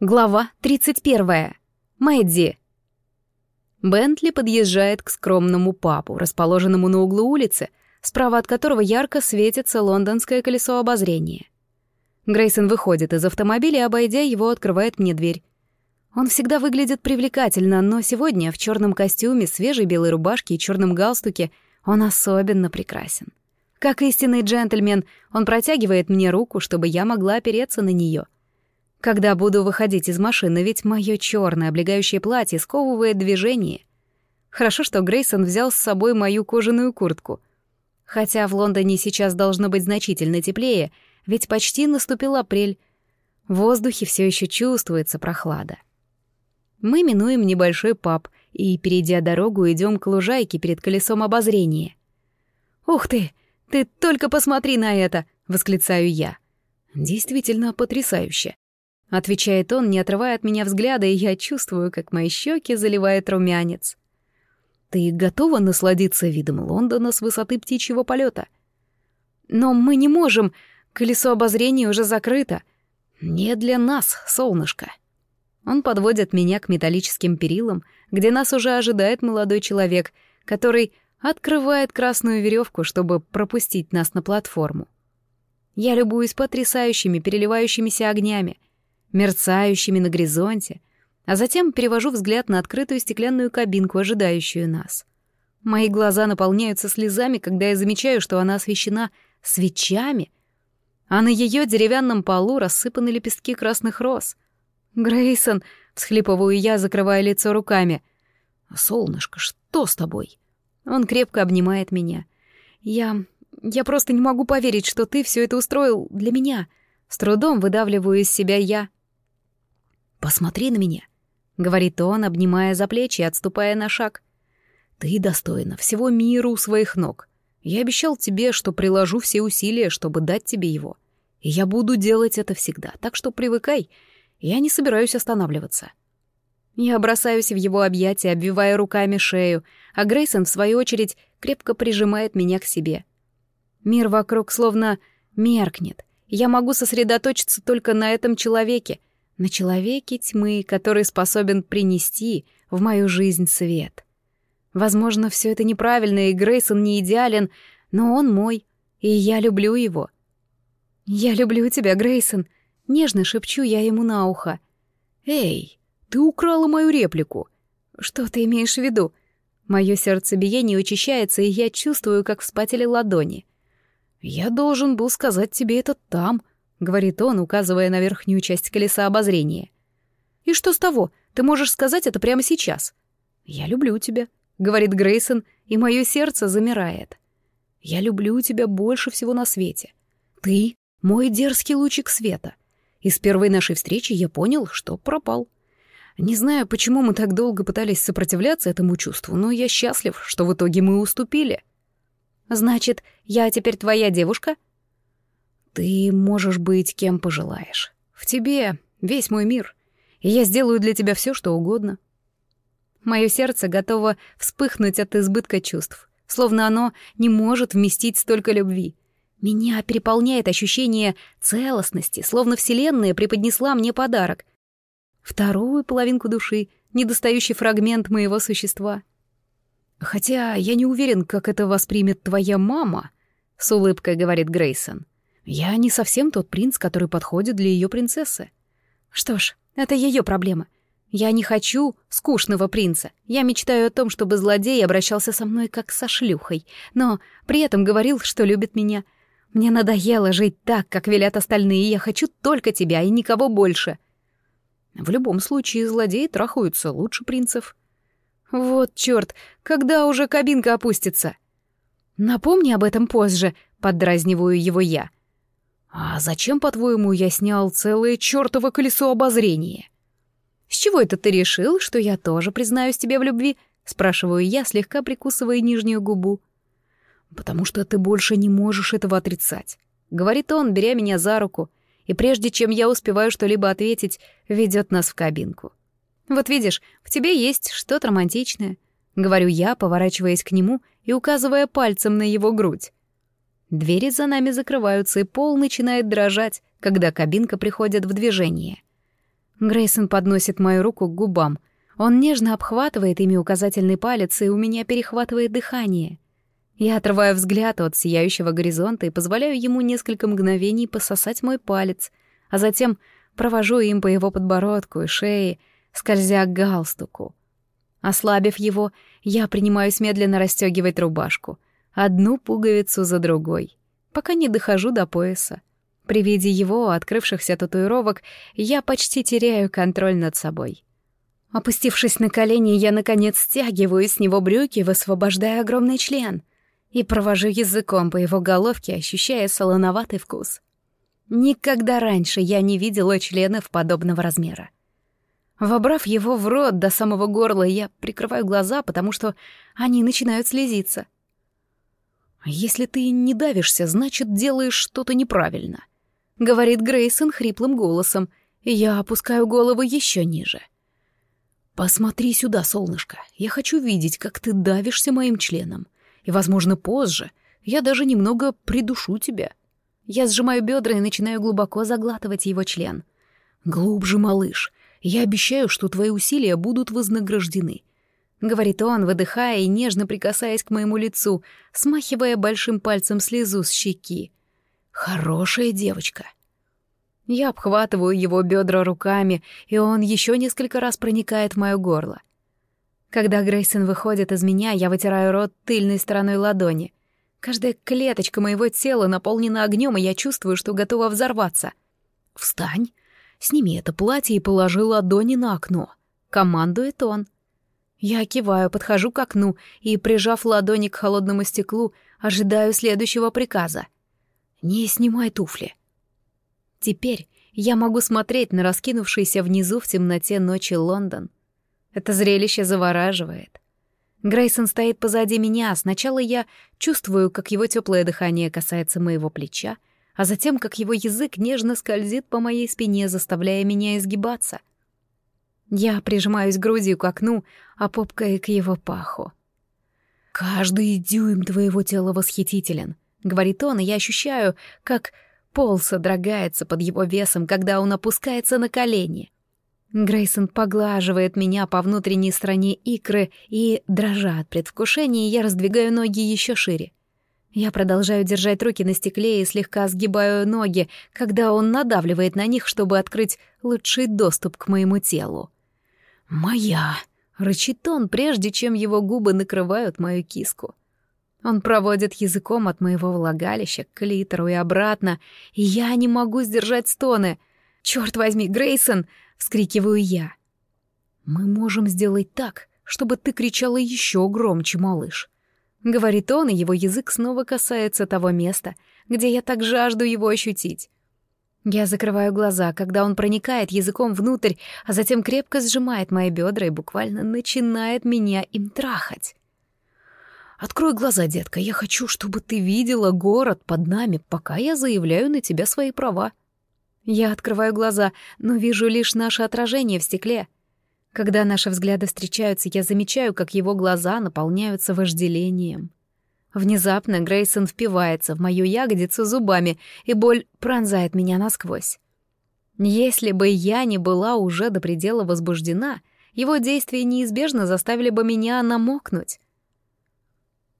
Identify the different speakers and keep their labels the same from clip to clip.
Speaker 1: Глава 31. Мэдди. Бентли подъезжает к скромному папу, расположенному на углу улицы, справа от которого ярко светится лондонское колесо обозрения. Грейсон выходит из автомобиля и, обойдя его, открывает мне дверь. Он всегда выглядит привлекательно, но сегодня в черном костюме, свежей белой рубашке и черном галстуке он особенно прекрасен. Как истинный джентльмен, он протягивает мне руку, чтобы я могла опереться на нее — когда буду выходить из машины, ведь мое черное облегающее платье сковывает движение. Хорошо, что Грейсон взял с собой мою кожаную куртку. Хотя в Лондоне сейчас должно быть значительно теплее, ведь почти наступил апрель. В воздухе все еще чувствуется прохлада. Мы минуем небольшой паб и, перейдя дорогу, идем к лужайке перед колесом обозрения. «Ух ты! Ты только посмотри на это!» — восклицаю я. Действительно потрясающе. — отвечает он, не отрывая от меня взгляда, и я чувствую, как мои щеки заливает румянец. «Ты готова насладиться видом Лондона с высоты птичьего полета? «Но мы не можем, колесо обозрения уже закрыто. Не для нас, солнышко». Он подводит меня к металлическим перилам, где нас уже ожидает молодой человек, который открывает красную веревку, чтобы пропустить нас на платформу. Я любуюсь потрясающими переливающимися огнями — мерцающими на горизонте, а затем перевожу взгляд на открытую стеклянную кабинку, ожидающую нас. Мои глаза наполняются слезами, когда я замечаю, что она освещена свечами, а на ее деревянном полу рассыпаны лепестки красных роз. «Грейсон!» — всхлипываю я, закрывая лицо руками. «Солнышко, что с тобой?» Он крепко обнимает меня. «Я... я просто не могу поверить, что ты все это устроил для меня». С трудом выдавливаю из себя я. «Посмотри на меня», — говорит он, обнимая за плечи и отступая на шаг. «Ты достойна всего мира у своих ног. Я обещал тебе, что приложу все усилия, чтобы дать тебе его. И я буду делать это всегда, так что привыкай. Я не собираюсь останавливаться». Я бросаюсь в его объятия, обвивая руками шею, а Грейсон, в свою очередь, крепко прижимает меня к себе. Мир вокруг словно меркнет. Я могу сосредоточиться только на этом человеке, на человеке тьмы, который способен принести в мою жизнь свет. Возможно, все это неправильно, и Грейсон не идеален, но он мой, и я люблю его. «Я люблю тебя, Грейсон», — нежно шепчу я ему на ухо. «Эй, ты украла мою реплику». «Что ты имеешь в виду?» Мое сердцебиение учащается, и я чувствую, как вспотели ладони. «Я должен был сказать тебе это там», — говорит он, указывая на верхнюю часть колеса обозрения. «И что с того? Ты можешь сказать это прямо сейчас». «Я люблю тебя», — говорит Грейсон, и мое сердце замирает. «Я люблю тебя больше всего на свете. Ты — мой дерзкий лучик света. И с первой нашей встречи я понял, что пропал. Не знаю, почему мы так долго пытались сопротивляться этому чувству, но я счастлив, что в итоге мы уступили». «Значит, я теперь твоя девушка?» Ты можешь быть кем пожелаешь. В тебе весь мой мир, и я сделаю для тебя все, что угодно. Мое сердце готово вспыхнуть от избытка чувств, словно оно не может вместить столько любви. Меня переполняет ощущение целостности, словно Вселенная преподнесла мне подарок. Вторую половинку души, недостающий фрагмент моего существа. Хотя я не уверен, как это воспримет твоя мама, — с улыбкой говорит Грейсон. — я не совсем тот принц, который подходит для ее принцессы. Что ж, это ее проблема. Я не хочу скучного принца. Я мечтаю о том, чтобы злодей обращался со мной как со шлюхой, но при этом говорил, что любит меня. Мне надоело жить так, как велят остальные, я хочу только тебя и никого больше. В любом случае, злодеи трахаются лучше принцев. Вот чёрт, когда уже кабинка опустится? Напомни об этом позже, поддразниваю его я. «А зачем, по-твоему, я снял целое чёртово колесо обозрения?» «С чего это ты решил, что я тоже признаюсь тебе в любви?» — спрашиваю я, слегка прикусывая нижнюю губу. «Потому что ты больше не можешь этого отрицать», — говорит он, беря меня за руку, и прежде чем я успеваю что-либо ответить, ведет нас в кабинку. «Вот видишь, в тебе есть что-то романтичное», — говорю я, поворачиваясь к нему и указывая пальцем на его грудь. Двери за нами закрываются, и пол начинает дрожать, когда кабинка приходит в движение. Грейсон подносит мою руку к губам. Он нежно обхватывает ими указательный палец, и у меня перехватывает дыхание. Я отрываю взгляд от сияющего горизонта и позволяю ему несколько мгновений пососать мой палец, а затем провожу им по его подбородку и шее, скользя к галстуку. Ослабив его, я принимаюсь медленно расстегивать рубашку, одну пуговицу за другой, пока не дохожу до пояса. При виде его открывшихся татуировок я почти теряю контроль над собой. Опустившись на колени, я, наконец, стягиваю с него брюки, высвобождая огромный член, и провожу языком по его головке, ощущая солоноватый вкус. Никогда раньше я не видела членов подобного размера. Вобрав его в рот до самого горла, я прикрываю глаза, потому что они начинают слезиться. «Если ты не давишься, значит, делаешь что-то неправильно», — говорит Грейсон хриплым голосом, я опускаю голову еще ниже. «Посмотри сюда, солнышко. Я хочу видеть, как ты давишься моим членом. И, возможно, позже я даже немного придушу тебя». Я сжимаю бедра и начинаю глубоко заглатывать его член. «Глубже, малыш. Я обещаю, что твои усилия будут вознаграждены. — говорит он, выдыхая и нежно прикасаясь к моему лицу, смахивая большим пальцем слезу с щеки. «Хорошая девочка». Я обхватываю его бедра руками, и он еще несколько раз проникает в мое горло. Когда Грейсон выходит из меня, я вытираю рот тыльной стороной ладони. Каждая клеточка моего тела наполнена огнем, и я чувствую, что готова взорваться. «Встань, сними это платье и положи ладони на окно», — командует он. Я киваю, подхожу к окну и, прижав ладони к холодному стеклу, ожидаю следующего приказа. «Не снимай туфли». Теперь я могу смотреть на раскинувшийся внизу в темноте ночи Лондон. Это зрелище завораживает. Грейсон стоит позади меня, сначала я чувствую, как его теплое дыхание касается моего плеча, а затем, как его язык нежно скользит по моей спине, заставляя меня изгибаться — я прижимаюсь грудью к окну, а попкой к его паху. «Каждый дюйм твоего тела восхитителен», — говорит он, и я ощущаю, как пол содрогается под его весом, когда он опускается на колени. Грейсон поглаживает меня по внутренней стороне икры, и, дрожа от предвкушения, я раздвигаю ноги еще шире. Я продолжаю держать руки на стекле и слегка сгибаю ноги, когда он надавливает на них, чтобы открыть лучший доступ к моему телу. «Моя!» — рычит он, прежде чем его губы накрывают мою киску. Он проводит языком от моего влагалища к клитору и обратно, и я не могу сдержать стоны. «Чёрт возьми, Грейсон!» — вскрикиваю я. «Мы можем сделать так, чтобы ты кричала еще громче, малыш», — говорит он, и его язык снова касается того места, где я так жажду его ощутить. Я закрываю глаза, когда он проникает языком внутрь, а затем крепко сжимает мои бедра и буквально начинает меня им трахать. «Открой глаза, детка, я хочу, чтобы ты видела город под нами, пока я заявляю на тебя свои права». Я открываю глаза, но вижу лишь наше отражение в стекле. Когда наши взгляды встречаются, я замечаю, как его глаза наполняются вожделением. Внезапно Грейсон впивается в мою ягодицу зубами, и боль пронзает меня насквозь. Если бы я не была уже до предела возбуждена, его действия неизбежно заставили бы меня намокнуть.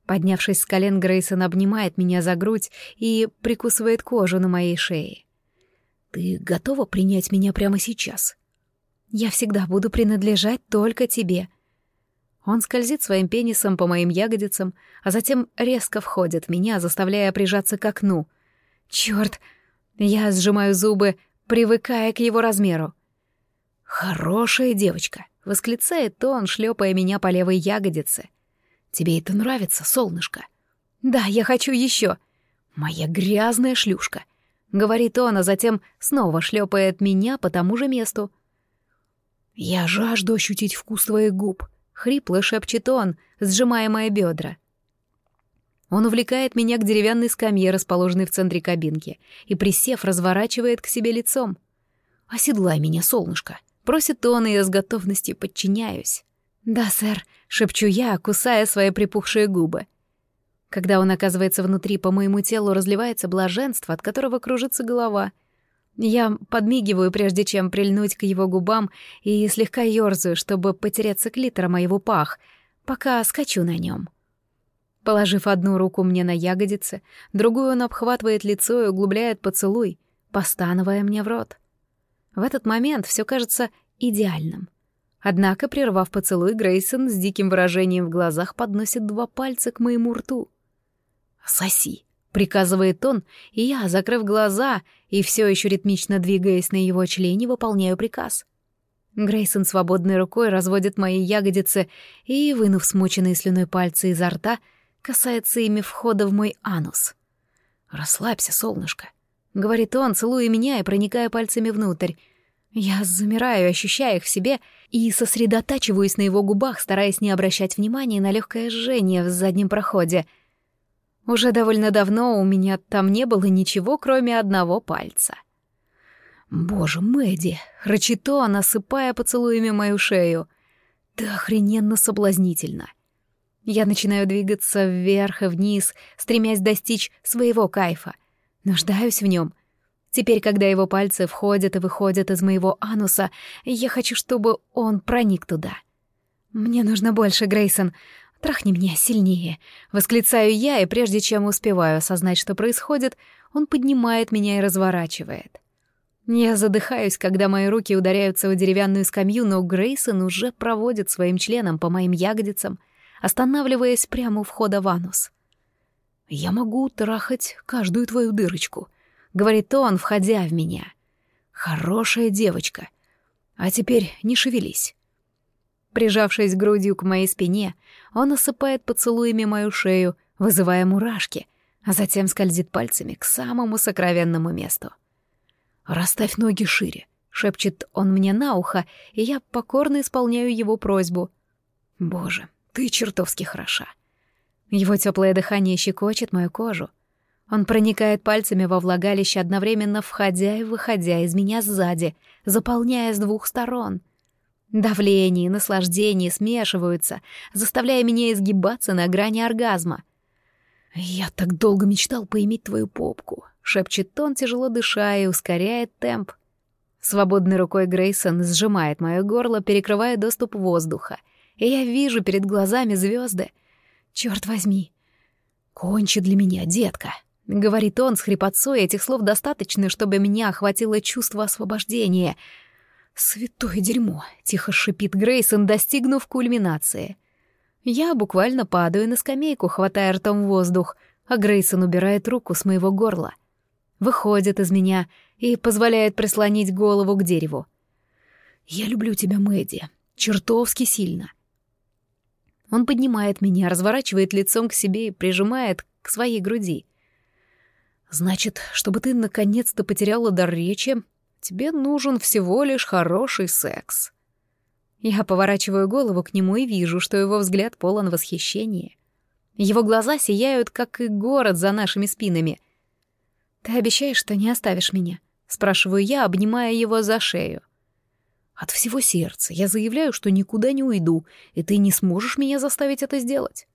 Speaker 1: Поднявшись с колен, Грейсон обнимает меня за грудь и прикусывает кожу на моей шее. «Ты готова принять меня прямо сейчас?» «Я всегда буду принадлежать только тебе», он скользит своим пенисом по моим ягодицам, а затем резко входит меня, заставляя прижаться к окну. Чёрт! Я сжимаю зубы, привыкая к его размеру. «Хорошая девочка!» — восклицает он, шлепая меня по левой ягодице. «Тебе это нравится, солнышко?» «Да, я хочу еще!» «Моя грязная шлюшка!» — говорит он, а затем снова шлепает меня по тому же месту. «Я жажду ощутить вкус твоих губ», Хрипло шепчет он, сжимая мои бедра. Он увлекает меня к деревянной скамье, расположенной в центре кабинки, и, присев, разворачивает к себе лицом. «Оседлай меня, солнышко!» — просит он, и я с готовностью подчиняюсь. «Да, сэр», — шепчу я, кусая свои припухшие губы. Когда он оказывается внутри, по моему телу разливается блаженство, от которого кружится голова. Я подмигиваю, прежде чем прильнуть к его губам, и слегка ёрзаю, чтобы потереться клитора моего пах, пока скачу на нем. Положив одну руку мне на ягодицы, другую он обхватывает лицо и углубляет поцелуй, постановая мне в рот. В этот момент все кажется идеальным. Однако, прервав поцелуй, Грейсон с диким выражением в глазах подносит два пальца к моему рту. «Соси», — приказывает он, и я, закрыв глаза и все еще ритмично двигаясь на его члене, выполняю приказ. Грейсон свободной рукой разводит мои ягодицы и, вынув смоченные слюной пальцы изо рта, касается ими входа в мой анус. «Расслабься, солнышко», — говорит он, целуя меня и проникая пальцами внутрь, я замираю, ощущая их в себе, и сосредотачиваюсь на его губах, стараясь не обращать внимания на легкое жжение в заднем проходе. Уже довольно давно у меня там не было ничего, кроме одного пальца. «Боже, Мэдди!» — рычит он, осыпая поцелуями мою шею. «Ты охрененно соблазнительно!» Я начинаю двигаться вверх и вниз, стремясь достичь своего кайфа. Нуждаюсь в нем — Теперь, когда его пальцы входят и выходят из моего ануса, я хочу, чтобы он проник туда. «Мне нужно больше, Грейсон. Трахни меня сильнее!» Восклицаю я, и прежде чем успеваю осознать, что происходит, он поднимает меня и разворачивает. Я задыхаюсь, когда мои руки ударяются в деревянную скамью, но Грейсон уже проводит своим членом по моим ягодицам, останавливаясь прямо у входа в анус. «Я могу трахать каждую твою дырочку», говорит он, входя в меня. Хорошая девочка. А теперь не шевелись. Прижавшись грудью к моей спине, он осыпает поцелуями мою шею, вызывая мурашки, а затем скользит пальцами к самому сокровенному месту. «Расставь ноги шире», — шепчет он мне на ухо, и я покорно исполняю его просьбу. «Боже, ты чертовски хороша». Его теплое дыхание щекочет мою кожу, он проникает пальцами во влагалище, одновременно входя и выходя из меня сзади, заполняя с двух сторон. Давление и наслаждение смешиваются, заставляя меня изгибаться на грани оргазма. «Я так долго мечтал поиметь твою попку», — шепчет он, тяжело дыша и ускоряет темп. Свободной рукой Грейсон сжимает мое горло, перекрывая доступ воздуха, и я вижу перед глазами звезды. Черт возьми! Кончи для меня, детка!» — говорит он с хрипотцой, этих слов достаточно, чтобы меня охватило чувство освобождения. «Святое дерьмо!» — тихо шипит Грейсон, достигнув кульминации. Я буквально падаю на скамейку, хватая ртом воздух, а Грейсон убирает руку с моего горла. Выходит из меня и позволяет прислонить голову к дереву. «Я люблю тебя, Мэдди, чертовски сильно». Он поднимает меня, разворачивает лицом к себе и прижимает к своей груди — Значит, чтобы ты наконец-то потеряла дар речи, тебе нужен всего лишь хороший секс. Я поворачиваю голову к нему и вижу, что его взгляд полон восхищения. Его глаза сияют, как и город за нашими спинами. «Ты обещаешь, что не оставишь меня?» — спрашиваю я, обнимая его за шею. «От всего сердца я заявляю, что никуда не уйду, и ты не сможешь меня заставить это сделать».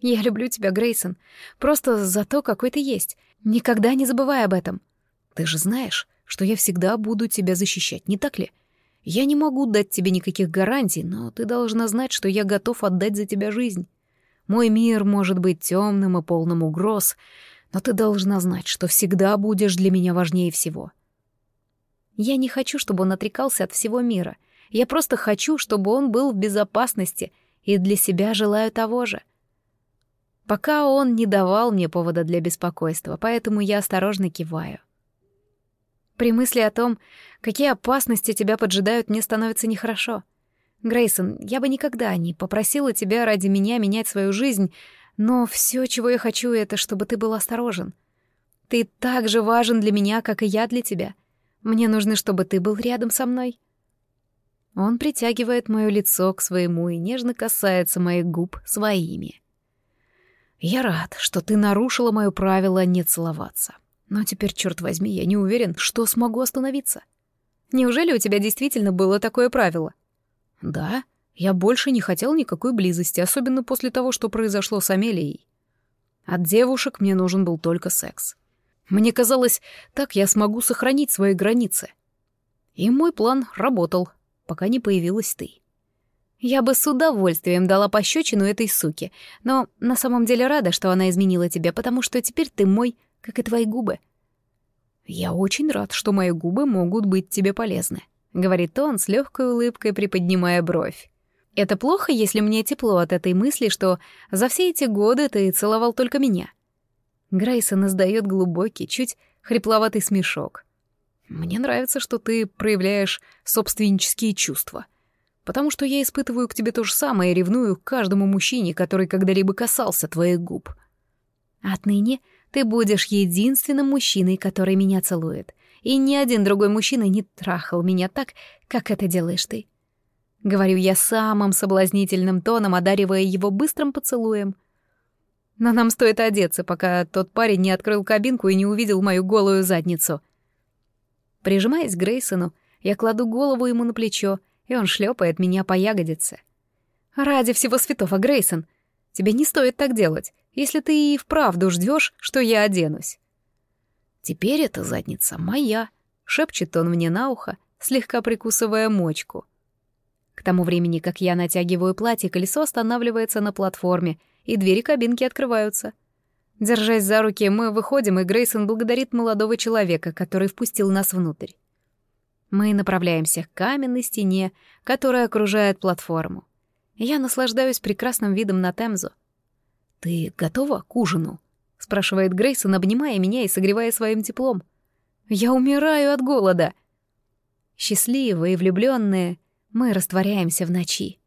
Speaker 1: «Я люблю тебя, Грейсон, просто за то, какой ты есть. Никогда не забывай об этом. Ты же знаешь, что я всегда буду тебя защищать, не так ли? Я не могу дать тебе никаких гарантий, но ты должна знать, что я готов отдать за тебя жизнь. Мой мир может быть темным и полным угроз, но ты должна знать, что всегда будешь для меня важнее всего. Я не хочу, чтобы он отрекался от всего мира. Я просто хочу, чтобы он был в безопасности, и для себя желаю того же — Пока он не давал мне повода для беспокойства, поэтому я осторожно киваю. При мысли о том, какие опасности тебя поджидают, мне становится нехорошо. Грейсон, я бы никогда не попросила тебя ради меня менять свою жизнь, но все, чего я хочу, это чтобы ты был осторожен. Ты так же важен для меня, как и я для тебя. Мне нужно, чтобы ты был рядом со мной. Он притягивает мое лицо к своему и нежно касается моих губ своими. Я рад, что ты нарушила мое правило не целоваться. Но теперь, черт возьми, я не уверен, что смогу остановиться. Неужели у тебя действительно было такое правило? Да, я больше не хотел никакой близости, особенно после того, что произошло с Амелией. От девушек мне нужен был только секс. Мне казалось, так я смогу сохранить свои границы. И мой план работал, пока не появилась ты. Я бы с удовольствием дала пощечину этой суке, но на самом деле рада, что она изменила тебя, потому что теперь ты мой, как и твои губы. Я очень рад, что мои губы могут быть тебе полезны, говорит он с легкой улыбкой, приподнимая бровь. Это плохо, если мне тепло от этой мысли, что за все эти годы ты целовал только меня. Грейсон издает глубокий, чуть хрипловатый смешок. Мне нравится, что ты проявляешь собственнические чувства. Потому что я испытываю к тебе то же самое и ревную к каждому мужчине, который когда-либо касался твоих губ. Отныне ты будешь единственным мужчиной, который меня целует. И ни один другой мужчина не трахал меня так, как это делаешь ты. Говорю я самым соблазнительным тоном, одаривая его быстрым поцелуем. Но нам стоит одеться, пока тот парень не открыл кабинку и не увидел мою голую задницу — Прижимаясь к Грейсону, я кладу голову ему на плечо, и он шлепает меня по ягодице. «Ради всего святого, Грейсон, тебе не стоит так делать, если ты и вправду ждешь, что я оденусь». «Теперь эта задница моя», — шепчет он мне на ухо, слегка прикусывая мочку. К тому времени, как я натягиваю платье, колесо останавливается на платформе, и двери кабинки открываются — Держась за руки, мы выходим, и Грейсон благодарит молодого человека, который впустил нас внутрь. Мы направляемся к каменной стене, которая окружает платформу. Я наслаждаюсь прекрасным видом на Темзу. «Ты готова к ужину?» — спрашивает Грейсон, обнимая меня и согревая своим теплом. «Я умираю от голода!» Счастливые и влюбленные, мы растворяемся в ночи.